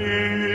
Amen.